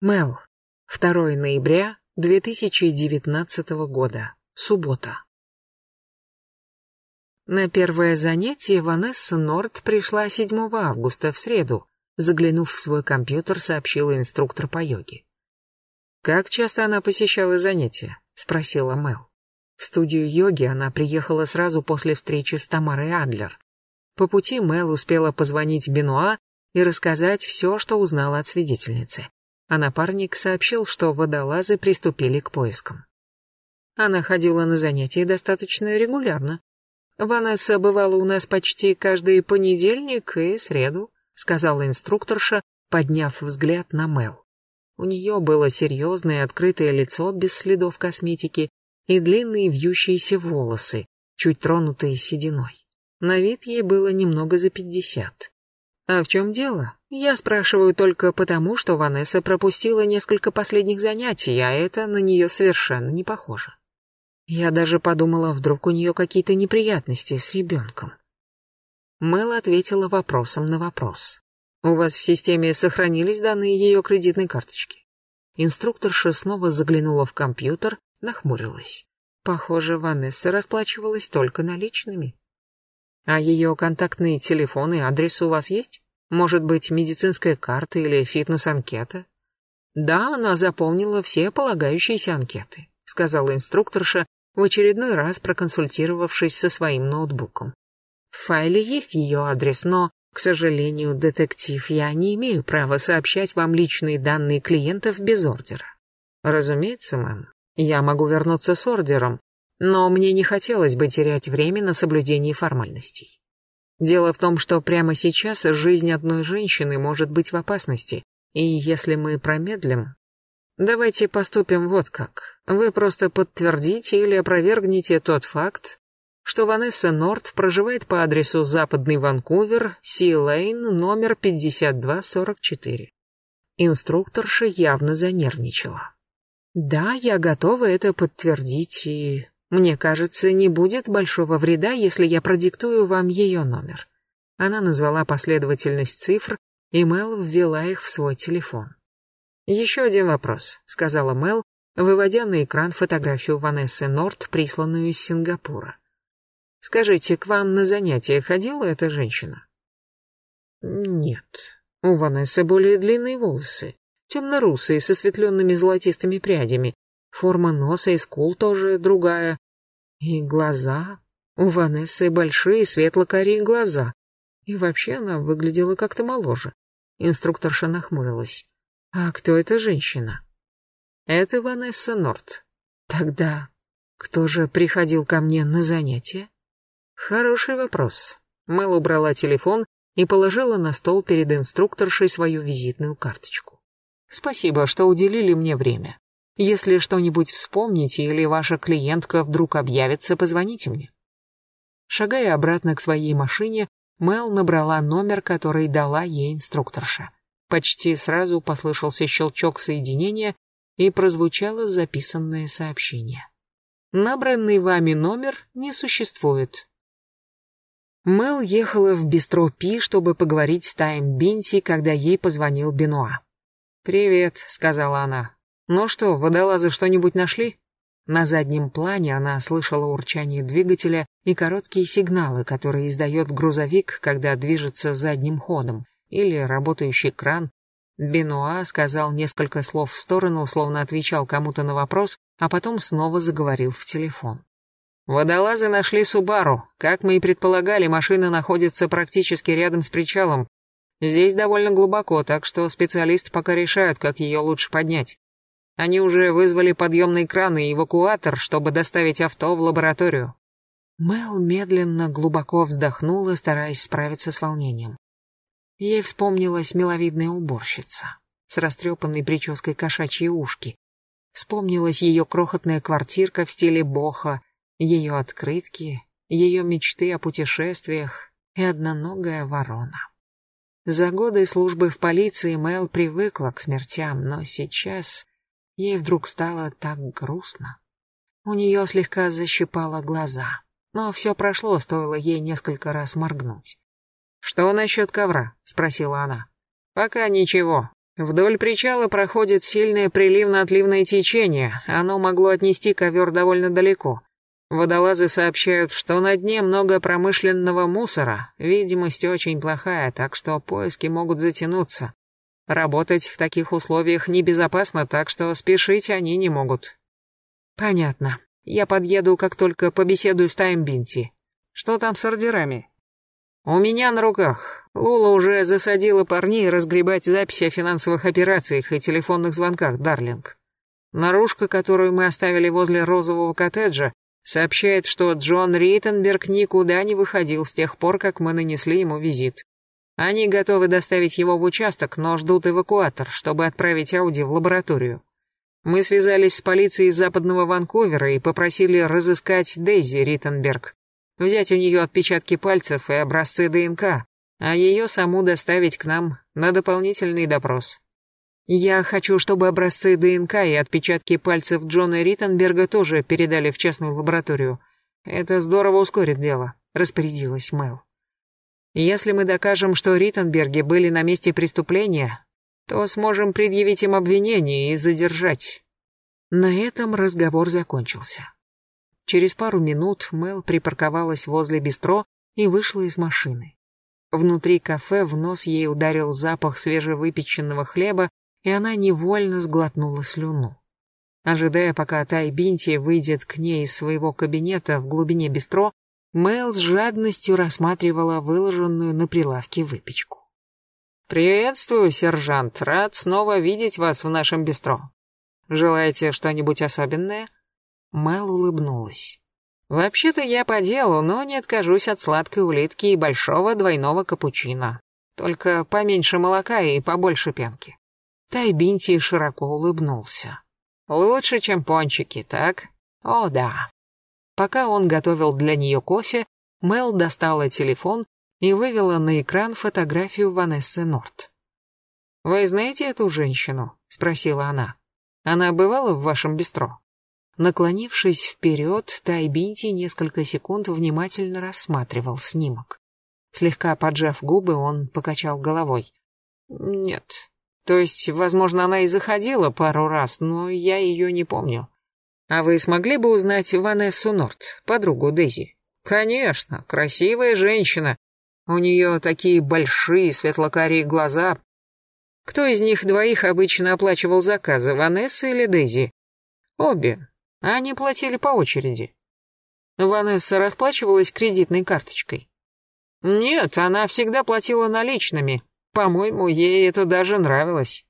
Мел. 2 ноября 2019 года. Суббота. На первое занятие Ванесса Норт пришла 7 августа, в среду. Заглянув в свой компьютер, сообщила инструктор по йоге. «Как часто она посещала занятия?» — спросила Мел. В студию йоги она приехала сразу после встречи с Тамарой Адлер. По пути Мел успела позвонить Бенуа и рассказать все, что узнала от свидетельницы а напарник сообщил, что водолазы приступили к поискам. Она ходила на занятия достаточно регулярно. «Ванесса бывала у нас почти каждый понедельник и среду», сказала инструкторша, подняв взгляд на Мел. У нее было серьезное открытое лицо без следов косметики и длинные вьющиеся волосы, чуть тронутые сединой. На вид ей было немного за пятьдесят. А в чем дело? Я спрашиваю только потому, что Ванесса пропустила несколько последних занятий, а это на нее совершенно не похоже. Я даже подумала, вдруг у нее какие-то неприятности с ребенком. Мэл ответила вопросом на вопрос. «У вас в системе сохранились данные ее кредитной карточки?» Инструкторша снова заглянула в компьютер, нахмурилась. Похоже, Ванесса расплачивалась только наличными. А ее контактные телефоны и адрес у вас есть? Может быть, медицинская карта или фитнес-анкета? Да, она заполнила все полагающиеся анкеты, сказала инструкторша, в очередной раз проконсультировавшись со своим ноутбуком. В файле есть ее адрес, но, к сожалению, детектив, я не имею права сообщать вам личные данные клиентов без ордера. Разумеется, мэм. Я могу вернуться с ордером, но мне не хотелось бы терять время на соблюдении формальностей. Дело в том, что прямо сейчас жизнь одной женщины может быть в опасности, и если мы промедлим... Давайте поступим вот как. Вы просто подтвердите или опровергните тот факт, что Ванесса Норт проживает по адресу Западный Ванкувер, Си-Лейн, номер 5244. Инструкторша явно занервничала. Да, я готова это подтвердить и мне кажется, не будет большого вреда, если я продиктую вам ее номер. Она назвала последовательность цифр, и Мел ввела их в свой телефон. «Еще один вопрос», — сказала Мел, выводя на экран фотографию Ванессы Норт, присланную из Сингапура. «Скажите, к вам на занятия ходила эта женщина?» «Нет. У Ванессы более длинные волосы, темно-русые, с осветленными золотистыми прядями, Форма носа и скул тоже другая. И глаза. У Ванессы большие светло-карие глаза. И вообще она выглядела как-то моложе. Инструкторша нахмурилась. «А кто эта женщина?» «Это Ванесса Норт. Тогда кто же приходил ко мне на занятия?» «Хороший вопрос». Мэл убрала телефон и положила на стол перед инструкторшей свою визитную карточку. «Спасибо, что уделили мне время. Если что-нибудь вспомните или ваша клиентка вдруг объявится, позвоните мне. Шагая обратно к своей машине, Мел набрала номер, который дала ей инструкторша. Почти сразу послышался щелчок соединения и прозвучало записанное сообщение. Набранный вами номер не существует. Мел ехала в бистро Пи, чтобы поговорить с Тайм Бинти, когда ей позвонил Бенуа. «Привет», — сказала она. «Ну что, водолазы что-нибудь нашли?» На заднем плане она слышала урчание двигателя и короткие сигналы, которые издает грузовик, когда движется задним ходом, или работающий кран. Бенуа сказал несколько слов в сторону, словно отвечал кому-то на вопрос, а потом снова заговорил в телефон. «Водолазы нашли Субару. Как мы и предполагали, машина находится практически рядом с причалом. Здесь довольно глубоко, так что специалисты пока решают, как ее лучше поднять. Они уже вызвали подъемный кран и эвакуатор, чтобы доставить авто в лабораторию. Мел медленно, глубоко вздохнула, стараясь справиться с волнением. Ей вспомнилась миловидная уборщица с растрепанной прической кошачьи ушки. Вспомнилась ее крохотная квартирка в стиле боха, ее открытки, ее мечты о путешествиях и одноногая ворона. За годы службы в полиции Мел привыкла к смертям, но сейчас Ей вдруг стало так грустно. У нее слегка защипало глаза, но все прошло, стоило ей несколько раз моргнуть. «Что насчет ковра?» — спросила она. «Пока ничего. Вдоль причала проходит сильное приливно-отливное течение, оно могло отнести ковер довольно далеко. Водолазы сообщают, что на дне много промышленного мусора, видимость очень плохая, так что поиски могут затянуться. Работать в таких условиях небезопасно, так что спешить они не могут. Понятно. Я подъеду, как только побеседую с Таймбинти. Что там с ордерами? У меня на руках. Лула уже засадила парней разгребать записи о финансовых операциях и телефонных звонках, Дарлинг. Наружка, которую мы оставили возле розового коттеджа, сообщает, что Джон Риттенберг никуда не выходил с тех пор, как мы нанесли ему визит. Они готовы доставить его в участок, но ждут эвакуатор, чтобы отправить Ауди в лабораторию. Мы связались с полицией западного Ванкувера и попросили разыскать Дейзи Риттенберг, взять у нее отпечатки пальцев и образцы ДНК, а ее саму доставить к нам на дополнительный допрос. Я хочу, чтобы образцы ДНК и отпечатки пальцев Джона Риттенберга тоже передали в частную лабораторию. Это здорово ускорит дело, распорядилась Мэл. Если мы докажем, что Риттенберги были на месте преступления, то сможем предъявить им обвинение и задержать. На этом разговор закончился. Через пару минут Мэл припарковалась возле бистро и вышла из машины. Внутри кафе в нос ей ударил запах свежевыпеченного хлеба, и она невольно сглотнула слюну. Ожидая, пока Тай Бинти выйдет к ней из своего кабинета в глубине бистро, Мэл с жадностью рассматривала выложенную на прилавке выпечку. «Приветствую, сержант, рад снова видеть вас в нашем бистро. Желаете что-нибудь особенное?» Мэл улыбнулась. Вообще-то я по делу, но не откажусь от сладкой улитки и большого двойного капучино. Только поменьше молока и побольше пенки. Тайбинти широко улыбнулся. Лучше, чем пончики, так? О, да. Пока он готовил для нее кофе, Мел достала телефон и вывела на экран фотографию Ванессы Норт. «Вы знаете эту женщину?» — спросила она. «Она бывала в вашем бистро?» Наклонившись вперед, Тайбинти несколько секунд внимательно рассматривал снимок. Слегка поджав губы, он покачал головой. «Нет. То есть, возможно, она и заходила пару раз, но я ее не помню. А вы смогли бы узнать Ванессу Норт, подругу Дейзи?» «Конечно, красивая женщина. У нее такие большие светлокарие глаза. Кто из них двоих обычно оплачивал заказы, Ванесса или Дейзи?» «Обе. Они платили по очереди. Ванесса расплачивалась кредитной карточкой. Нет, она всегда платила наличными. По-моему, ей это даже нравилось.